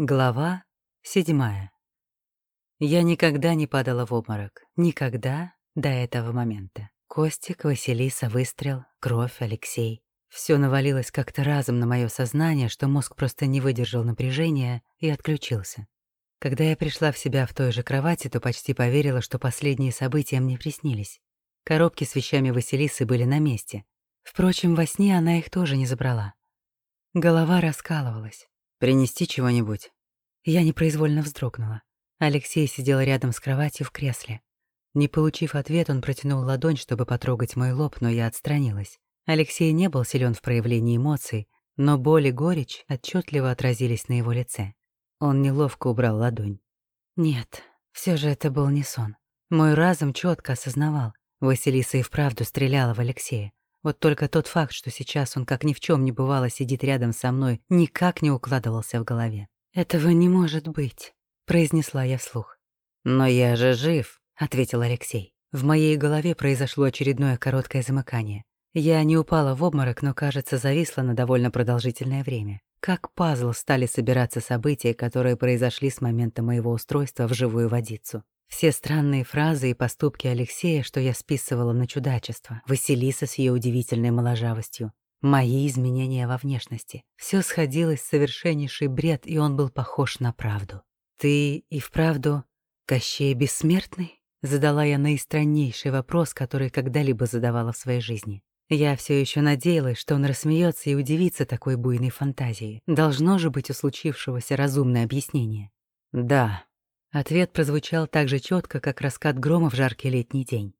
Глава седьмая. Я никогда не падала в обморок. Никогда до этого момента. Костик, Василиса, выстрел, кровь, Алексей. Все навалилось как-то разом на мое сознание, что мозг просто не выдержал напряжения и отключился. Когда я пришла в себя в той же кровати, то почти поверила, что последние события мне приснились. Коробки с вещами Василисы были на месте. Впрочем, во сне она их тоже не забрала. Голова раскалывалась. «Принести чего-нибудь?» Я непроизвольно вздрогнула. Алексей сидел рядом с кроватью в кресле. Не получив ответ, он протянул ладонь, чтобы потрогать мой лоб, но я отстранилась. Алексей не был силен в проявлении эмоций, но боль и горечь отчетливо отразились на его лице. Он неловко убрал ладонь. Нет, все же это был не сон. Мой разум четко осознавал. Василиса и вправду стреляла в Алексея. Вот только тот факт, что сейчас он как ни в чем не бывало сидит рядом со мной, никак не укладывался в голове. «Этого не может быть», — произнесла я вслух. «Но я же жив», — ответил Алексей. В моей голове произошло очередное короткое замыкание. Я не упала в обморок, но, кажется, зависла на довольно продолжительное время. Как пазл стали собираться события, которые произошли с момента моего устройства в живую водицу. Все странные фразы и поступки Алексея, что я списывала на чудачество, Василиса с ее удивительной моложавостью, мои изменения во внешности. Все сходилось в совершеннейший бред, и он был похож на правду. «Ты и вправду Кощей Бессмертный?» Задала я наистраннейший вопрос, который когда-либо задавала в своей жизни. Я все еще надеялась, что он рассмеется и удивится такой буйной фантазии. Должно же быть у случившегося разумное объяснение. «Да», Ответ прозвучал так же четко, как раскат грома в жаркий летний день.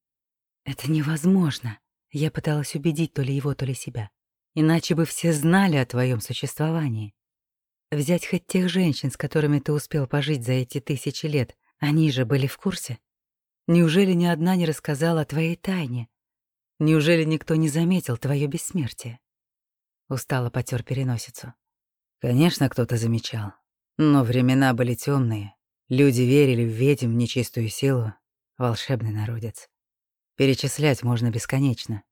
«Это невозможно!» Я пыталась убедить то ли его, то ли себя. Иначе бы все знали о твоем существовании. Взять хоть тех женщин, с которыми ты успел пожить за эти тысячи лет, они же были в курсе. Неужели ни одна не рассказала о твоей тайне? Неужели никто не заметил твое бессмертие? Устало потер переносицу. Конечно, кто-то замечал. Но времена были темные. Люди верили в ведьм, нечистую силу, волшебный народец. Перечислять можно бесконечно.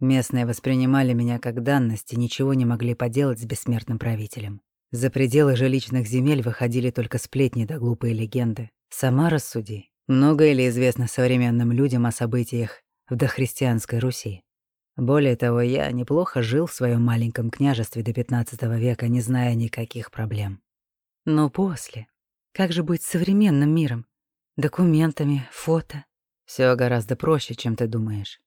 Местные воспринимали меня как данность и ничего не могли поделать с бессмертным правителем. За пределы жилищных земель выходили только сплетни да глупые легенды. Сама рассуди, многое ли известно современным людям о событиях в дохристианской Руси. Более того, я неплохо жил в своем маленьком княжестве до 15 века, не зная никаких проблем. Но после, как же быть современным миром? Документами, фото. Все гораздо проще, чем ты думаешь.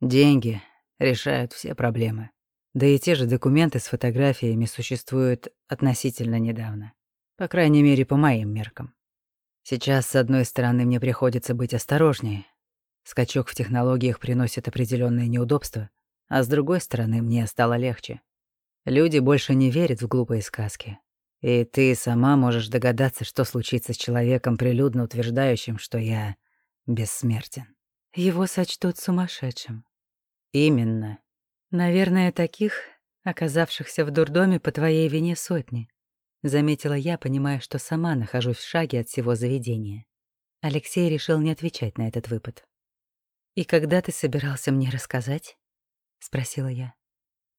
Деньги решают все проблемы. Да и те же документы с фотографиями существуют относительно недавно. По крайней мере, по моим меркам. Сейчас, с одной стороны, мне приходится быть осторожнее. Скачок в технологиях приносит определенные неудобства, а с другой стороны, мне стало легче. Люди больше не верят в глупые сказки. И ты сама можешь догадаться, что случится с человеком, прилюдно утверждающим, что я бессмертен. Его сочтут сумасшедшим. Именно. Наверное, таких, оказавшихся в дурдоме по твоей вине сотни. Заметила я, понимая, что сама нахожусь в шаге от всего заведения. Алексей решил не отвечать на этот выпад. «И когда ты собирался мне рассказать?» — спросила я.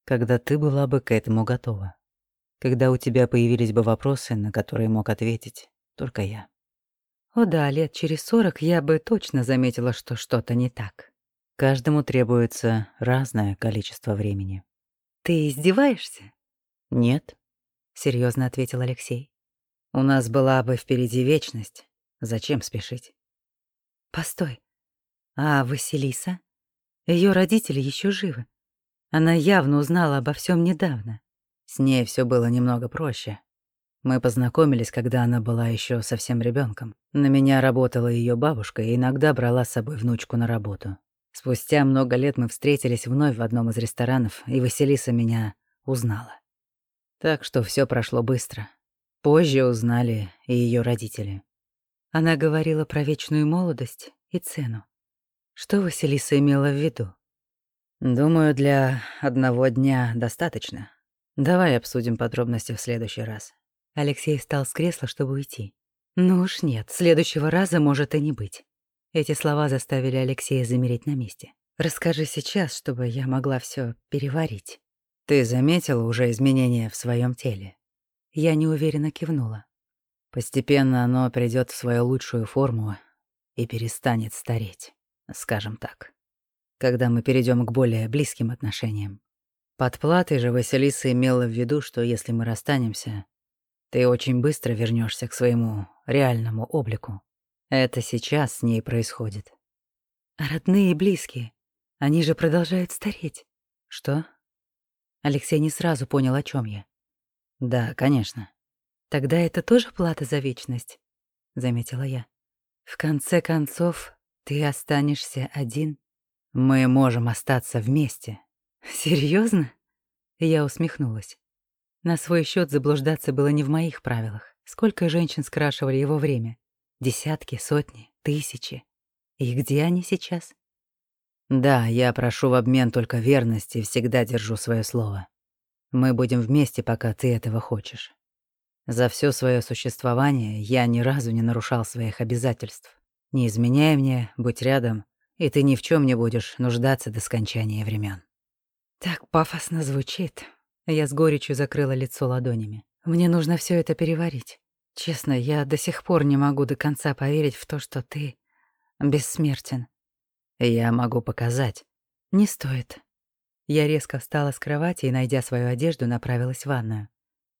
«Когда ты была бы к этому готова», когда у тебя появились бы вопросы, на которые мог ответить только я. О да, лет через сорок я бы точно заметила, что что-то не так. Каждому требуется разное количество времени. Ты издеваешься? Нет, серьезно ответил Алексей. У нас была бы впереди вечность. Зачем спешить? Постой. А Василиса? Ее родители еще живы. Она явно узнала обо всем недавно. С ней все было немного проще. Мы познакомились, когда она была еще совсем ребенком. На меня работала ее бабушка и иногда брала с собой внучку на работу. Спустя много лет мы встретились вновь в одном из ресторанов, и Василиса меня узнала. Так что все прошло быстро. Позже узнали и ее родители. Она говорила про вечную молодость и цену. Что Василиса имела в виду? Думаю, для одного дня достаточно. Давай обсудим подробности в следующий раз. Алексей встал с кресла, чтобы уйти. Ну уж нет, следующего раза может и не быть. Эти слова заставили Алексея замереть на месте. Расскажи сейчас, чтобы я могла все переварить. Ты заметила уже изменения в своем теле? Я неуверенно кивнула. Постепенно оно придет в свою лучшую форму и перестанет стареть, скажем так, когда мы перейдем к более близким отношениям. Под платой же Василиса имела в виду, что если мы расстанемся, ты очень быстро вернешься к своему реальному облику. Это сейчас с ней происходит. Родные и близкие, они же продолжают стареть. Что? Алексей не сразу понял, о чем я. Да, конечно. Тогда это тоже плата за вечность, заметила я. В конце концов, ты останешься один. Мы можем остаться вместе. Серьезно? Я усмехнулась. На свой счет заблуждаться было не в моих правилах. Сколько женщин скрашивали его время? Десятки, сотни, тысячи. И где они сейчас? Да, я прошу в обмен только верности и всегда держу свое слово. Мы будем вместе, пока ты этого хочешь. За все свое существование я ни разу не нарушал своих обязательств. Не изменяй мне, будь рядом, и ты ни в чем не будешь нуждаться до скончания времен. Так пафосно звучит. Я с горечью закрыла лицо ладонями. Мне нужно все это переварить. Честно, я до сих пор не могу до конца поверить в то, что ты бессмертен. Я могу показать. Не стоит. Я резко встала с кровати и, найдя свою одежду, направилась в ванную.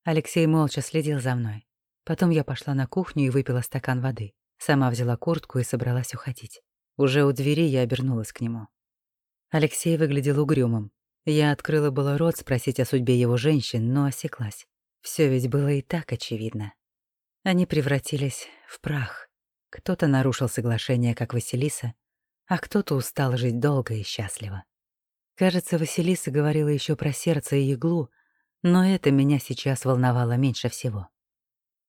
Алексей молча следил за мной. Потом я пошла на кухню и выпила стакан воды. Сама взяла куртку и собралась уходить. Уже у двери я обернулась к нему. Алексей выглядел угрюмым. Я открыла было рот спросить о судьбе его женщин, но осеклась. Все ведь было и так очевидно. Они превратились в прах. Кто-то нарушил соглашение, как Василиса, а кто-то устал жить долго и счастливо. Кажется, Василиса говорила еще про сердце и иглу, но это меня сейчас волновало меньше всего.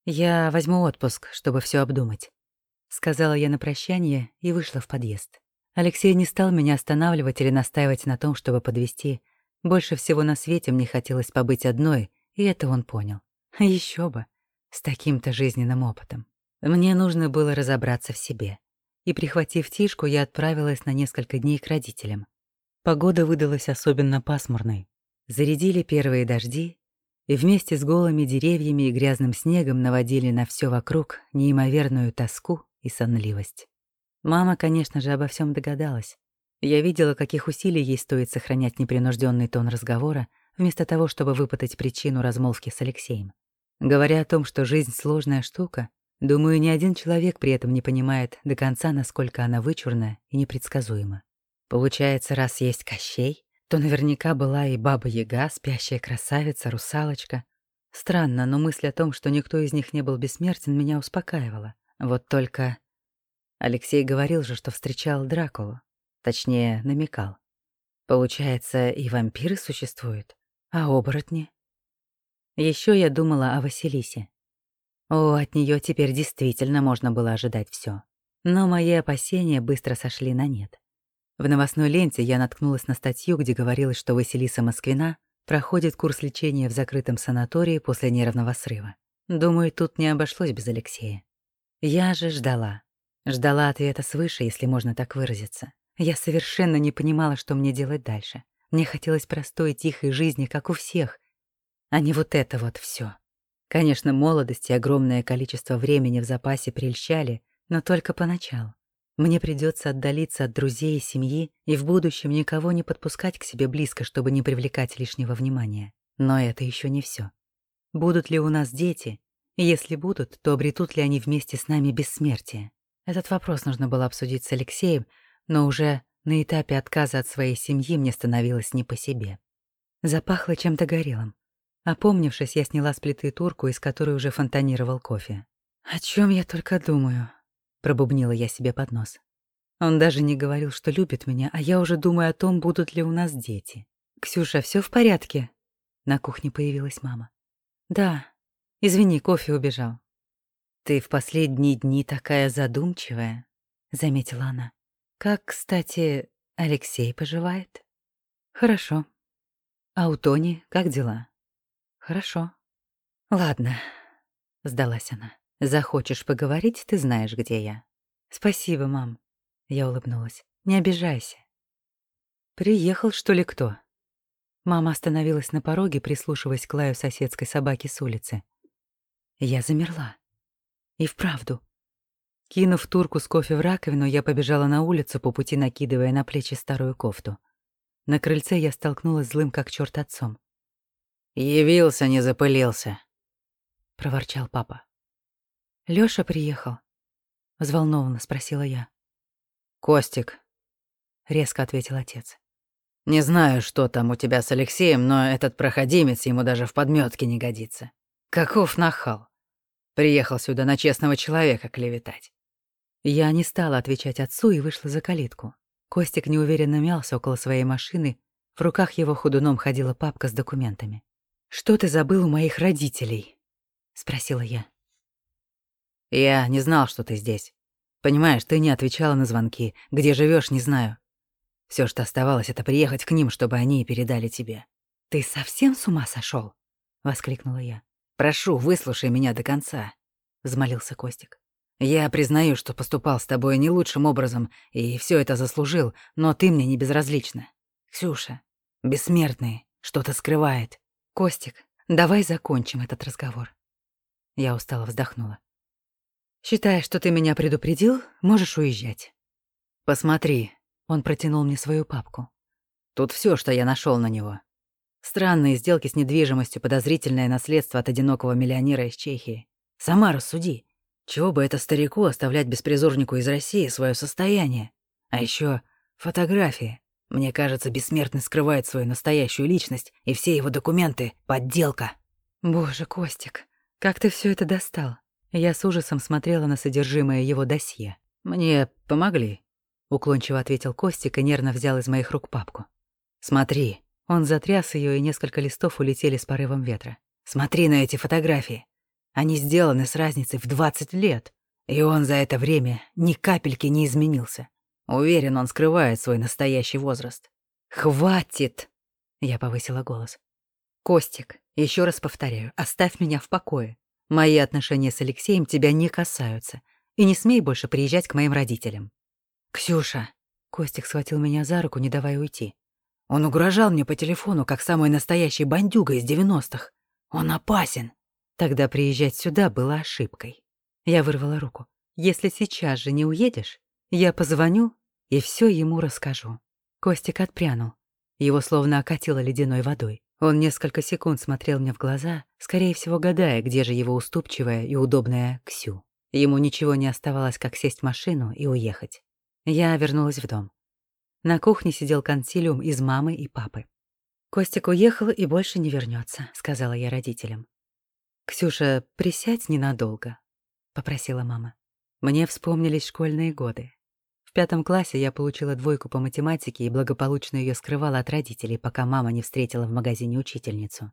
«Я возьму отпуск, чтобы все обдумать», — сказала я на прощание и вышла в подъезд. Алексей не стал меня останавливать или настаивать на том, чтобы подвести. Больше всего на свете мне хотелось побыть одной, и это он понял. Еще бы, с таким-то жизненным опытом. Мне нужно было разобраться в себе и, прихватив Тишку, я отправилась на несколько дней к родителям. Погода выдалась особенно пасмурной. Зарядили первые дожди, и вместе с голыми деревьями и грязным снегом наводили на все вокруг неимоверную тоску и сонливость. Мама, конечно же, обо всем догадалась. Я видела, каких усилий ей стоит сохранять непринужденный тон разговора, вместо того, чтобы выпытать причину размолвки с Алексеем. Говоря о том, что жизнь — сложная штука, Думаю, ни один человек при этом не понимает до конца, насколько она вычурна и непредсказуема. Получается, раз есть Кощей, то наверняка была и Баба-Яга, спящая красавица, русалочка. Странно, но мысль о том, что никто из них не был бессмертен, меня успокаивала. Вот только... Алексей говорил же, что встречал Дракулу. Точнее, намекал. Получается, и вампиры существуют, а оборотни? Еще я думала о Василисе. О, от нее теперь действительно можно было ожидать все. Но мои опасения быстро сошли на нет. В новостной ленте я наткнулась на статью, где говорилось, что Василиса Москвина проходит курс лечения в закрытом санатории после нервного срыва. Думаю, тут не обошлось без Алексея. Я же ждала. Ждала ответа свыше, если можно так выразиться. Я совершенно не понимала, что мне делать дальше. Мне хотелось простой, тихой жизни, как у всех, а не вот это вот все. Конечно, молодость и огромное количество времени в запасе прельщали, но только поначалу. Мне придется отдалиться от друзей и семьи и в будущем никого не подпускать к себе близко, чтобы не привлекать лишнего внимания. Но это еще не все. Будут ли у нас дети? если будут, то обретут ли они вместе с нами бессмертие? Этот вопрос нужно было обсудить с Алексеем, но уже на этапе отказа от своей семьи мне становилось не по себе. Запахло чем-то горелым. Опомнившись, я сняла с плиты турку, из которой уже фонтанировал кофе. «О чем я только думаю?» — пробубнила я себе под нос. Он даже не говорил, что любит меня, а я уже думаю о том, будут ли у нас дети. «Ксюша, все в порядке?» На кухне появилась мама. «Да. Извини, кофе убежал». «Ты в последние дни такая задумчивая», — заметила она. «Как, кстати, Алексей поживает?» «Хорошо. А у Тони как дела?» «Хорошо». «Ладно», — сдалась она. «Захочешь поговорить, ты знаешь, где я». «Спасибо, мам», — я улыбнулась. «Не обижайся». «Приехал, что ли, кто?» Мама остановилась на пороге, прислушиваясь к лаю соседской собаки с улицы. Я замерла. И вправду. Кинув турку с кофе в раковину, я побежала на улицу, по пути накидывая на плечи старую кофту. На крыльце я столкнулась злым как черт отцом. «Явился, не запылился», — проворчал папа. Лёша приехал?» — взволнованно спросила я. «Костик», — резко ответил отец. «Не знаю, что там у тебя с Алексеем, но этот проходимец ему даже в подметке не годится. Каков нахал. Приехал сюда на честного человека клеветать». Я не стала отвечать отцу и вышла за калитку. Костик неуверенно мялся около своей машины, в руках его худуном ходила папка с документами. «Что ты забыл у моих родителей?» — спросила я. «Я не знал, что ты здесь. Понимаешь, ты не отвечала на звонки. Где живешь, не знаю. Все, что оставалось, это приехать к ним, чтобы они передали тебе». «Ты совсем с ума сошел? воскликнула я. «Прошу, выслушай меня до конца», — взмолился Костик. «Я признаю, что поступал с тобой не лучшим образом и все это заслужил, но ты мне не безразлична. Ксюша, бессмертный, что-то скрывает. Костик, давай закончим этот разговор». Я устало вздохнула. «Считая, что ты меня предупредил, можешь уезжать». «Посмотри», — он протянул мне свою папку. «Тут все, что я нашел на него. Странные сделки с недвижимостью, подозрительное наследство от одинокого миллионера из Чехии. Сама рассуди. Чего бы это старику оставлять беспризорнику из России свое состояние? А еще фотографии. Мне кажется, бессмертный скрывает свою настоящую личность, и все его документы — подделка. Боже, Костик, как ты все это достал? Я с ужасом смотрела на содержимое его досье. «Мне помогли», — уклончиво ответил Костик и нервно взял из моих рук папку. «Смотри». Он затряс ее, и несколько листов улетели с порывом ветра. «Смотри на эти фотографии. Они сделаны с разницей в 20 лет. И он за это время ни капельки не изменился. Уверен, он скрывает свой настоящий возраст. «Хватит!» — я повысила голос. «Костик, еще раз повторяю, оставь меня в покое. Мои отношения с Алексеем тебя не касаются. И не смей больше приезжать к моим родителям». «Ксюша!» — Костик схватил меня за руку, не давая уйти. Он угрожал мне по телефону, как самый настоящий бандюга из девяностых. Он опасен. Тогда приезжать сюда было ошибкой. Я вырвала руку. Если сейчас же не уедешь, я позвоню и все ему расскажу. Костик отпрянул. Его словно окатило ледяной водой. Он несколько секунд смотрел мне в глаза, скорее всего, гадая, где же его уступчивая и удобная Ксю. Ему ничего не оставалось, как сесть в машину и уехать. Я вернулась в дом. На кухне сидел консилиум из мамы и папы. «Костик уехал и больше не вернется, сказала я родителям. «Ксюша, присядь ненадолго», — попросила мама. Мне вспомнились школьные годы. В пятом классе я получила двойку по математике и благополучно ее скрывала от родителей, пока мама не встретила в магазине учительницу.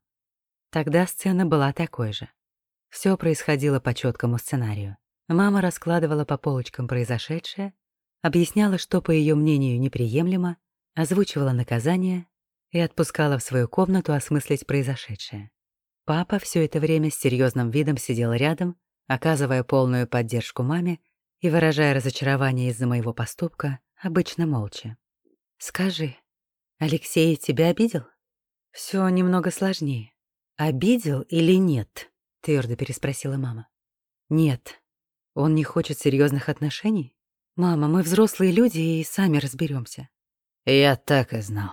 Тогда сцена была такой же. Все происходило по четкому сценарию. Мама раскладывала по полочкам произошедшее, объясняла, что, по ее мнению, неприемлемо, озвучивала наказание и отпускала в свою комнату осмыслить произошедшее. Папа все это время с серьезным видом сидел рядом, оказывая полную поддержку маме и выражая разочарование из-за моего поступка, обычно молча. «Скажи, Алексей тебя обидел?» Все немного сложнее. «Обидел или нет?» — твердо переспросила мама. «Нет. Он не хочет серьезных отношений? Мама, мы взрослые люди и сами разберемся. «Я так и знал.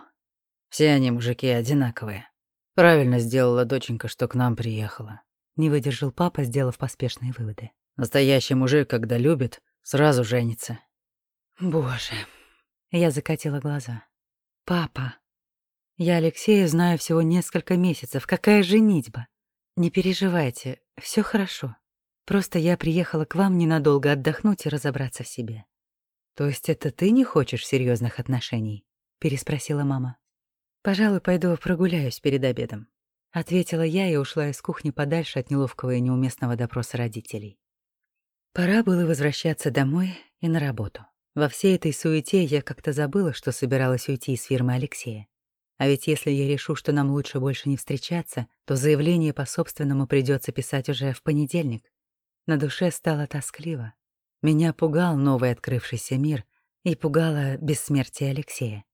Все они мужики одинаковые», Правильно сделала доченька, что к нам приехала. Не выдержал папа, сделав поспешные выводы. Настоящий мужик, когда любит, сразу женится. Боже. Я закатила глаза. Папа. Я Алексея знаю всего несколько месяцев. Какая женитьба? Не переживайте, все хорошо. Просто я приехала к вам ненадолго отдохнуть и разобраться в себе. То есть это ты не хочешь серьезных отношений? переспросила мама. «Пожалуй, пойду прогуляюсь перед обедом», — ответила я и ушла из кухни подальше от неловкого и неуместного допроса родителей. Пора было возвращаться домой и на работу. Во всей этой суете я как-то забыла, что собиралась уйти из фирмы Алексея. А ведь если я решу, что нам лучше больше не встречаться, то заявление по собственному придется писать уже в понедельник. На душе стало тоскливо. Меня пугал новый открывшийся мир и пугало бессмертие Алексея.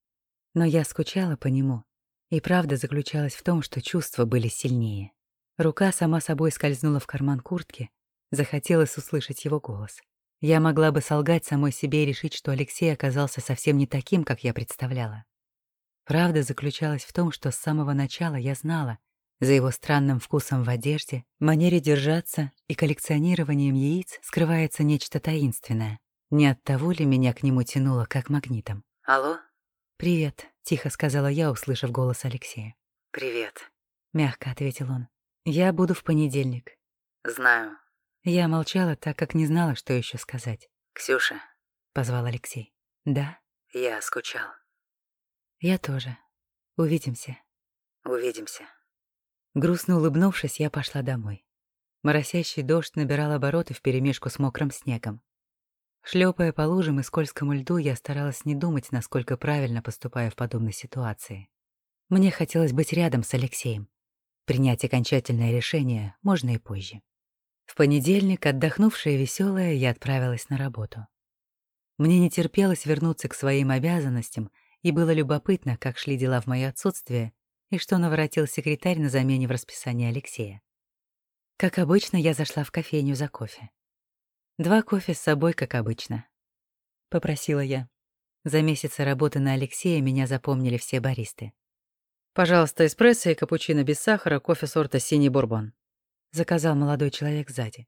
Но я скучала по нему, и правда заключалась в том, что чувства были сильнее. Рука сама собой скользнула в карман куртки, Захотелось услышать его голос. Я могла бы солгать самой себе и решить, что Алексей оказался совсем не таким, как я представляла. Правда заключалась в том, что с самого начала я знала, за его странным вкусом в одежде, манере держаться и коллекционированием яиц скрывается нечто таинственное. Не от того ли меня к нему тянуло, как магнитом? «Алло?» «Привет», — тихо сказала я, услышав голос Алексея. «Привет», — мягко ответил он. «Я буду в понедельник». «Знаю». Я молчала, так как не знала, что еще сказать. «Ксюша», — позвал Алексей. «Да?» «Я скучал». «Я тоже. Увидимся». «Увидимся». Грустно улыбнувшись, я пошла домой. Моросящий дождь набирал обороты вперемешку с мокрым снегом. Шлепая по лужам и скользкому льду, я старалась не думать, насколько правильно поступаю в подобной ситуации. Мне хотелось быть рядом с Алексеем. Принять окончательное решение можно и позже. В понедельник, отдохнувшая и веселая, я отправилась на работу. Мне не терпелось вернуться к своим обязанностям, и было любопытно, как шли дела в моё отсутствие и что наворотил секретарь на замене в расписании Алексея. Как обычно, я зашла в кофейню за кофе. «Два кофе с собой, как обычно», — попросила я. За месяцы работы на Алексея меня запомнили все баристы. «Пожалуйста, эспрессо и капучино без сахара, кофе сорта «Синий бурбон». — заказал молодой человек сзади.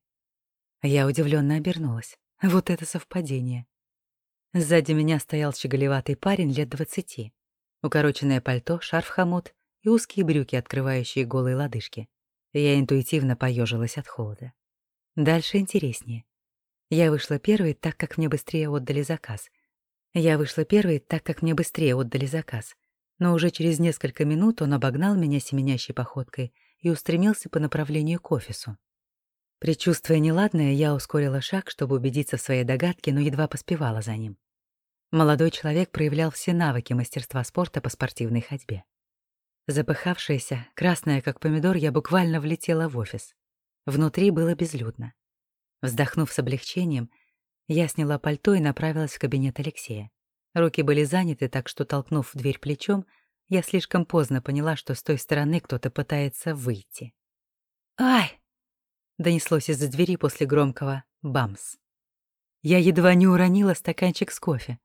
Я удивленно обернулась. Вот это совпадение. Сзади меня стоял щеголеватый парень лет двадцати. Укороченное пальто, шарф-хомут и узкие брюки, открывающие голые лодыжки. Я интуитивно поежилась от холода. Дальше интереснее. Я вышла первой, так как мне быстрее отдали заказ. Я вышла первой, так как мне быстрее отдали заказ. Но уже через несколько минут он обогнал меня семенящей походкой и устремился по направлению к офису. Причувствуя неладное, я ускорила шаг, чтобы убедиться в своей догадке, но едва поспевала за ним. Молодой человек проявлял все навыки мастерства спорта по спортивной ходьбе. Запыхавшаяся, красная как помидор, я буквально влетела в офис. Внутри было безлюдно. Вздохнув с облегчением, я сняла пальто и направилась в кабинет Алексея. Руки были заняты, так что, толкнув дверь плечом, я слишком поздно поняла, что с той стороны кто-то пытается выйти. «Ай!» — донеслось из-за двери после громкого «бамс». Я едва не уронила стаканчик с кофе.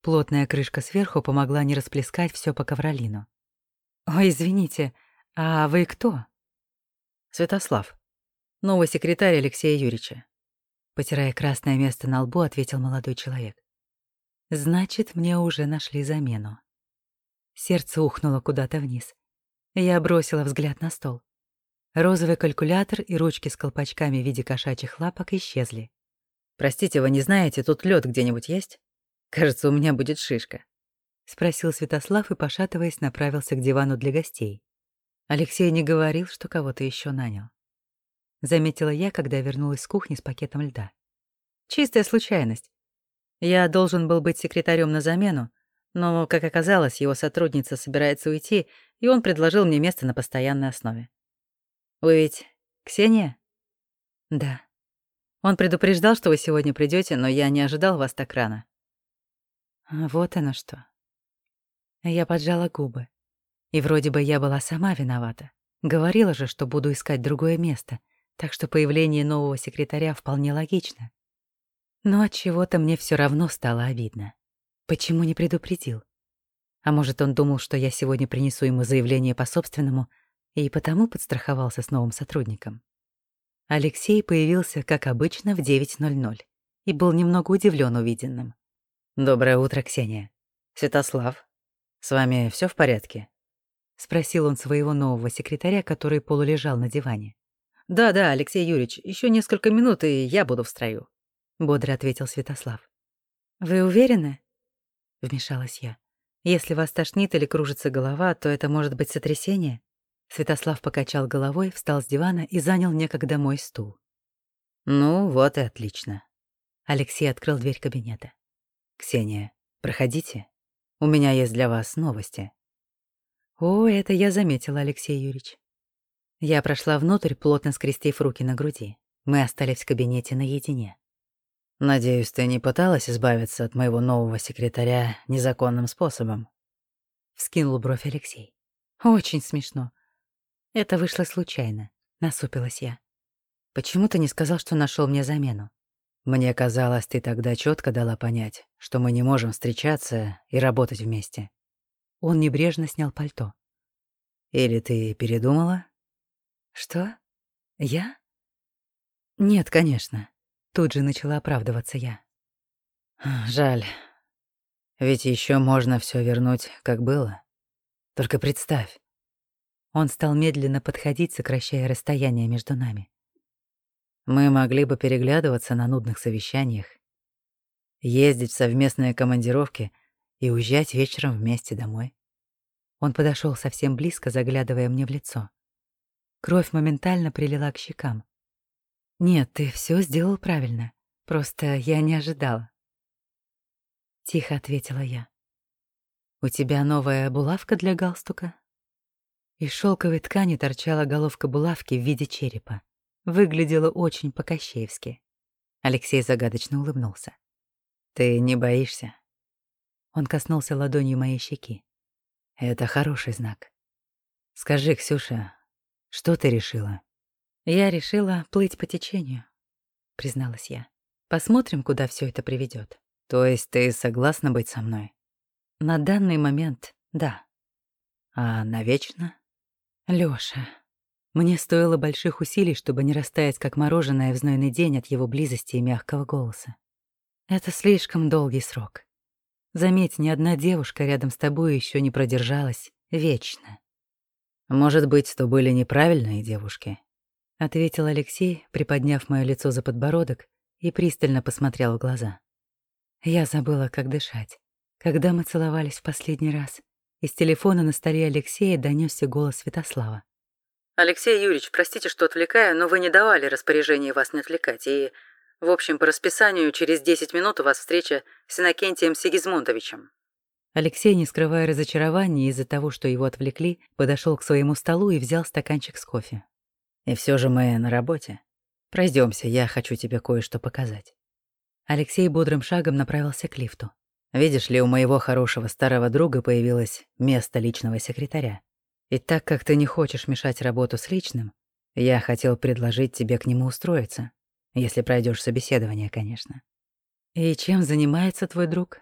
Плотная крышка сверху помогла не расплескать все по ковролину. «Ой, извините, а вы кто?» «Святослав», Новый секретарь Алексея Юрьевича. Потирая красное место на лбу, ответил молодой человек. Значит, мне уже нашли замену. Сердце ухнуло куда-то вниз. Я бросила взгляд на стол. Розовый калькулятор и ручки с колпачками в виде кошачьих лапок исчезли. «Простите, вы не знаете, тут лед где-нибудь есть? Кажется, у меня будет шишка», — спросил Святослав и, пошатываясь, направился к дивану для гостей. Алексей не говорил, что кого-то еще нанял. Заметила я, когда вернулась с кухни с пакетом льда. Чистая случайность. Я должен был быть секретарем на замену, но, как оказалось, его сотрудница собирается уйти, и он предложил мне место на постоянной основе. Вы ведь Ксения? Да. Он предупреждал, что вы сегодня придете, но я не ожидал вас так рано. Вот оно что. Я поджала губы. И вроде бы я была сама виновата. Говорила же, что буду искать другое место — так что появление нового секретаря вполне логично. Но от чего-то мне все равно стало обидно. Почему не предупредил? А может, он думал, что я сегодня принесу ему заявление по собственному, и потому подстраховался с новым сотрудником. Алексей появился, как обычно, в 9.00 и был немного удивлен увиденным. «Доброе утро, Ксения. Святослав, с вами все в порядке?» — спросил он своего нового секретаря, который полулежал на диване. «Да-да, Алексей Юрьевич, еще несколько минут, и я буду в строю», — бодро ответил Святослав. «Вы уверены?» — вмешалась я. «Если вас тошнит или кружится голова, то это может быть сотрясение?» Святослав покачал головой, встал с дивана и занял некогда мой стул. «Ну, вот и отлично». Алексей открыл дверь кабинета. «Ксения, проходите. У меня есть для вас новости». «О, это я заметила, Алексей Юрьевич. Я прошла внутрь, плотно скрестив руки на груди. Мы остались в кабинете наедине. «Надеюсь, ты не пыталась избавиться от моего нового секретаря незаконным способом?» Вскинул бровь Алексей. «Очень смешно. Это вышло случайно», — насупилась я. Почему ты не сказал, что нашел мне замену? Мне казалось, ты тогда четко дала понять, что мы не можем встречаться и работать вместе. Он небрежно снял пальто. Или ты передумала? Что? Я? Нет, конечно. Тут же начала оправдываться я. Жаль. Ведь еще можно все вернуть, как было. Только представь. Он стал медленно подходить, сокращая расстояние между нами. Мы могли бы переглядываться на нудных совещаниях, ездить в совместные командировки и уезжать вечером вместе домой. Он подошел совсем близко, заглядывая мне в лицо. Кровь моментально прилила к щекам. «Нет, ты все сделал правильно. Просто я не ожидала». Тихо ответила я. «У тебя новая булавка для галстука?» Из шелковой ткани торчала головка булавки в виде черепа. Выглядело очень по-кощеевски. Алексей загадочно улыбнулся. «Ты не боишься?» Он коснулся ладонью моей щеки. «Это хороший знак. Скажи, Ксюша, что ты решила?» «Я решила плыть по течению», — призналась я. «Посмотрим, куда все это приведет. «То есть ты согласна быть со мной?» «На данный момент — да». «А навечно?» «Лёша, мне стоило больших усилий, чтобы не растаять как мороженое в знойный день от его близости и мягкого голоса. Это слишком долгий срок. Заметь, ни одна девушка рядом с тобой еще не продержалась вечно. Может быть, то были неправильные девушки, ответил Алексей, приподняв мое лицо за подбородок и пристально посмотрел в глаза. Я забыла, как дышать. Когда мы целовались в последний раз, из телефона на столе Алексея донесся голос Святослава. «Алексей Юрьевич, простите, что отвлекаю, но вы не давали распоряжение вас не отвлекать. И, в общем, по расписанию через 10 минут у вас встреча с Иннокентием Сигизмундовичем». Алексей, не скрывая разочарования из-за того, что его отвлекли, подошел к своему столу и взял стаканчик с кофе. «И все же мы на работе. Пройдемся, я хочу тебе кое-что показать». Алексей бодрым шагом направился к лифту. «Видишь ли, у моего хорошего старого друга появилось место личного секретаря. И так как ты не хочешь мешать работу с личным, я хотел предложить тебе к нему устроиться, если пройдешь собеседование, конечно. И чем занимается твой друг?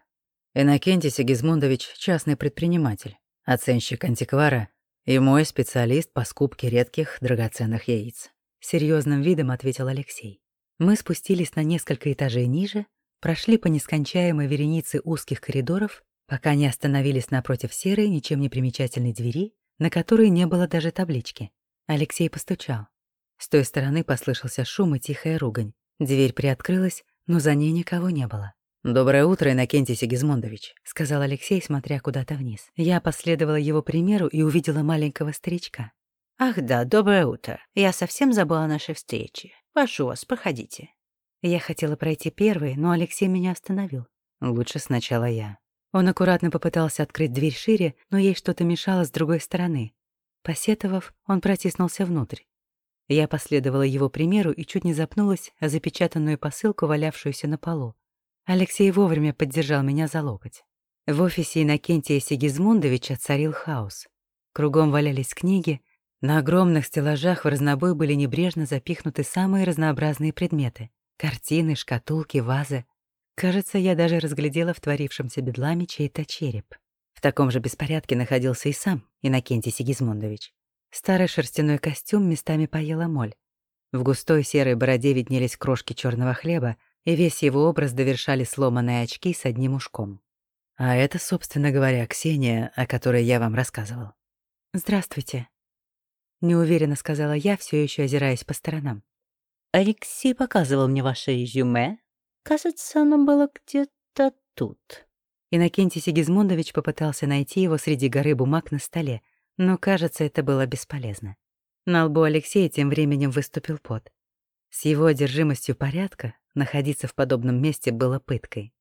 Иннокентий Сигизмундович — частный предприниматель, оценщик антиквара и мой специалист по скупке редких драгоценных яиц. Серьезным видом ответил Алексей. Мы спустились на несколько этажей ниже, прошли по нескончаемой веренице узких коридоров, пока не остановились напротив серой, ничем не примечательной двери, на которой не было даже таблички. Алексей постучал. С той стороны послышался шум и тихая ругань. Дверь приоткрылась, но за ней никого не было. «Доброе утро, Иннокентий Сигизмундович», — сказал Алексей, смотря куда-то вниз. Я последовала его примеру и увидела маленького старичка. «Ах да, доброе утро. Я совсем забыла о нашей встрече. Прошу вас, проходите». Я хотела пройти первой, но Алексей меня остановил. «Лучше сначала я». Он аккуратно попытался открыть дверь шире, но ей что-то мешало с другой стороны. Посетовав, он протиснулся внутрь. Я последовала его примеру и чуть не запнулась о запечатанную посылку, валявшуюся на полу. Алексей вовремя поддержал меня за локоть. В офисе Иннокентия Сигизмундовича царил хаос. Кругом валялись книги, на огромных стеллажах в разнобой были небрежно запихнуты самые разнообразные предметы — картины, шкатулки, вазы. Кажется, я даже разглядела в творившемся бедламе чей-то череп. В таком же беспорядке находился и сам Иннокентий Сигизмундович. Старый шерстяной костюм местами поела моль. В густой серой бороде виднелись крошки черного хлеба, и весь его образ довершали сломанные очки с одним ушком. А это, собственно говоря, Ксения, о которой я вам рассказывал. «Здравствуйте», — неуверенно сказала я, все еще озираясь по сторонам. «Алексей показывал мне ваше резюме. Кажется, оно было где-то тут». Иннокентий Сигизмундович попытался найти его среди горы бумаг на столе, но, кажется, это было бесполезно. На лбу Алексея тем временем выступил пот. С его одержимостью порядка находиться в подобном месте было пыткой.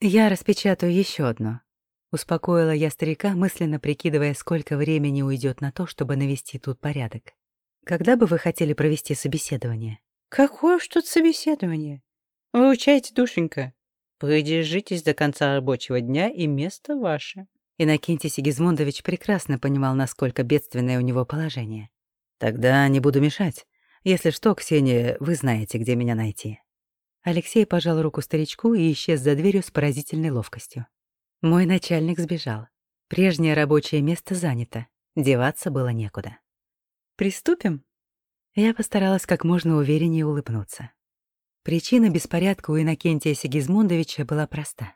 «Я распечатаю еще одно», — успокоила я старика, мысленно прикидывая, сколько времени уйдет на то, чтобы навести тут порядок. «Когда бы вы хотели провести собеседование?» «Какое ж тут собеседование? Вы учаете, душенька. Продержитесь до конца рабочего дня, и место ваше». Иннокентий Сигизмундович прекрасно понимал, насколько бедственное у него положение. «Тогда не буду мешать. Если что, Ксения, вы знаете, где меня найти». Алексей пожал руку старичку и исчез за дверью с поразительной ловкостью. Мой начальник сбежал. Прежнее рабочее место занято. Деваться было некуда. «Приступим?» Я постаралась как можно увереннее улыбнуться. Причина беспорядка у Иннокентия Сигизмундовича была проста.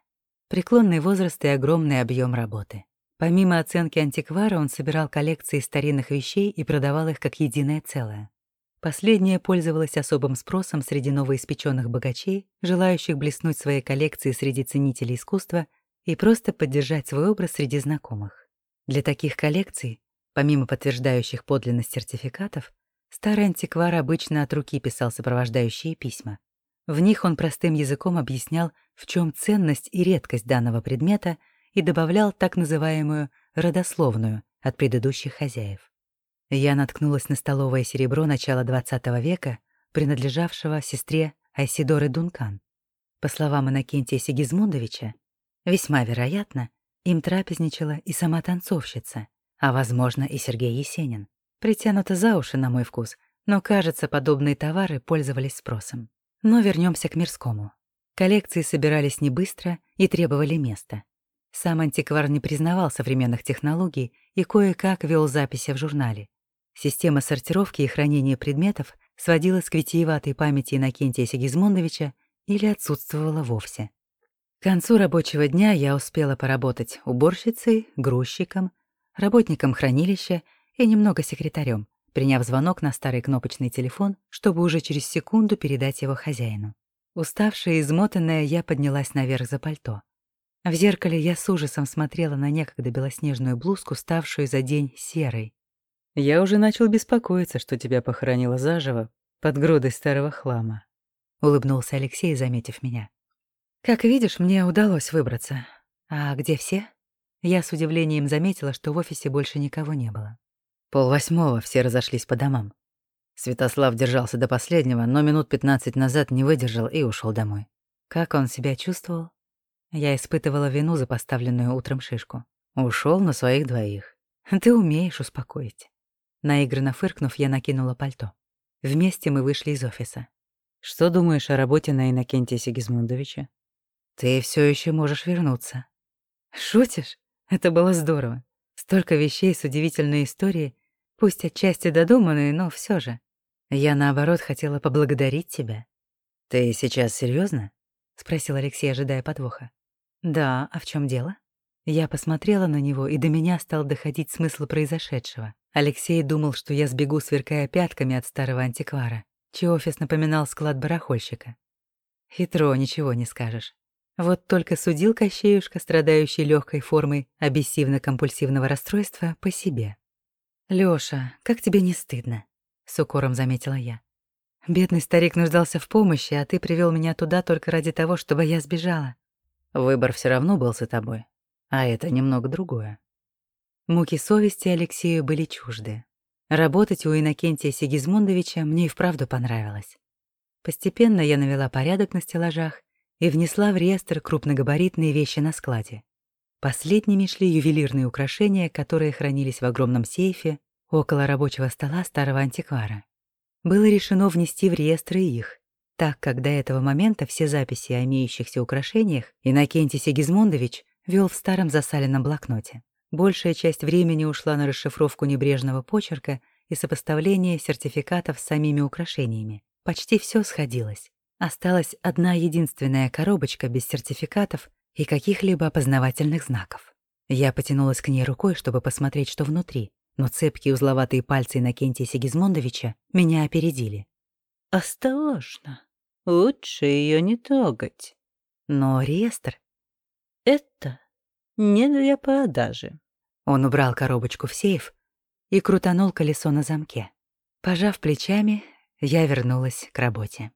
Преклонный возраст и огромный объем работы. Помимо оценки антиквара, он собирал коллекции старинных вещей и продавал их как единое целое. Последнее пользовалось особым спросом среди новоиспеченных богачей, желающих блеснуть своей коллекцией среди ценителей искусства и просто поддержать свой образ среди знакомых. Для таких коллекций, помимо подтверждающих подлинность сертификатов, старый антиквар обычно от руки писал сопровождающие письма. В них он простым языком объяснял, в чем ценность и редкость данного предмета и добавлял так называемую родословную от предыдущих хозяев. Я наткнулась на столовое серебро начала XX века, принадлежавшего сестре Айсидоры Дункан. По словам Иннокентия Сигизмундовича, весьма вероятно, им трапезничала и сама танцовщица, а, возможно, и Сергей Есенин. Притянуто за уши, на мой вкус, но, кажется, подобные товары пользовались спросом. Но вернемся к мирскому. Коллекции собирались не быстро и требовали места. Сам антиквар не признавал современных технологий и кое-как вел записи в журнале. Система сортировки и хранения предметов сводилась к витиеватой памяти Иннокентия Сигизмундовича или отсутствовала вовсе. К концу рабочего дня я успела поработать уборщицей, грузчиком, работником хранилища и немного секретарем, приняв звонок на старый кнопочный телефон, чтобы уже через секунду передать его хозяину. Уставшая и измотанная, я поднялась наверх за пальто. В зеркале я с ужасом смотрела на некогда белоснежную блузку, ставшую за день серой. «Я уже начал беспокоиться, что тебя похоронило заживо под грудой старого хлама», — улыбнулся Алексей, заметив меня. «Как видишь, мне удалось выбраться. А где все?» Я с удивлением заметила, что в офисе больше никого не было. Полвосьмого все разошлись по домам. Святослав держался до последнего, но минут пятнадцать назад не выдержал и ушел домой. Как он себя чувствовал? Я испытывала вину за поставленную утром шишку. Ушел на своих двоих. Ты умеешь успокоить. Наигранно фыркнув, я накинула пальто. Вместе мы вышли из офиса. Что думаешь о работе на Иннокентия Сигизмундовича? Ты все еще можешь вернуться. Шутишь? Это было здорово. Столько вещей с удивительной историей, пусть отчасти додуманные, но все же. Я, наоборот, хотела поблагодарить тебя. Ты сейчас серьезно? спросил Алексей, ожидая подвоха. Да, а в чем дело? Я посмотрела на него, и до меня стал доходить смысл произошедшего. Алексей думал, что я сбегу, сверкая пятками от старого антиквара, чей офис напоминал склад барахольщика. Хитро, ничего не скажешь. Вот только судил Кощеюшка, страдающий легкой формой обессивно-компульсивного расстройства, по себе. «Лёша, как тебе не стыдно?» — с укором заметила я. «Бедный старик нуждался в помощи, а ты привел меня туда только ради того, чтобы я сбежала». «Выбор все равно был за тобой, а это немного другое». Муки совести Алексею были чужды. Работать у Иннокентия Сигизмундовича мне и вправду понравилось. Постепенно я навела порядок на стеллажах и внесла в реестр крупногабаритные вещи на складе. Последними шли ювелирные украшения, которые хранились в огромном сейфе около рабочего стола старого антиквара. Было решено внести в реестры их, так как до этого момента все записи о имеющихся украшениях Иннокентий Сигизмундович вел в старом засаленном блокноте. Большая часть времени ушла на расшифровку небрежного почерка и сопоставление сертификатов с самими украшениями. Почти все сходилось. Осталась одна единственная коробочка без сертификатов и каких-либо опознавательных знаков. Я потянулась к ней рукой, чтобы посмотреть, что внутри, но цепкие узловатые пальцы Иннокентия Сигизмундовича меня опередили. «Осторожно, лучше ее не трогать». «Но реестр...» «Это не для продажи». Он убрал коробочку в сейф и крутанул колесо на замке. Пожав плечами, я вернулась к работе.